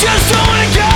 just don't wanna go.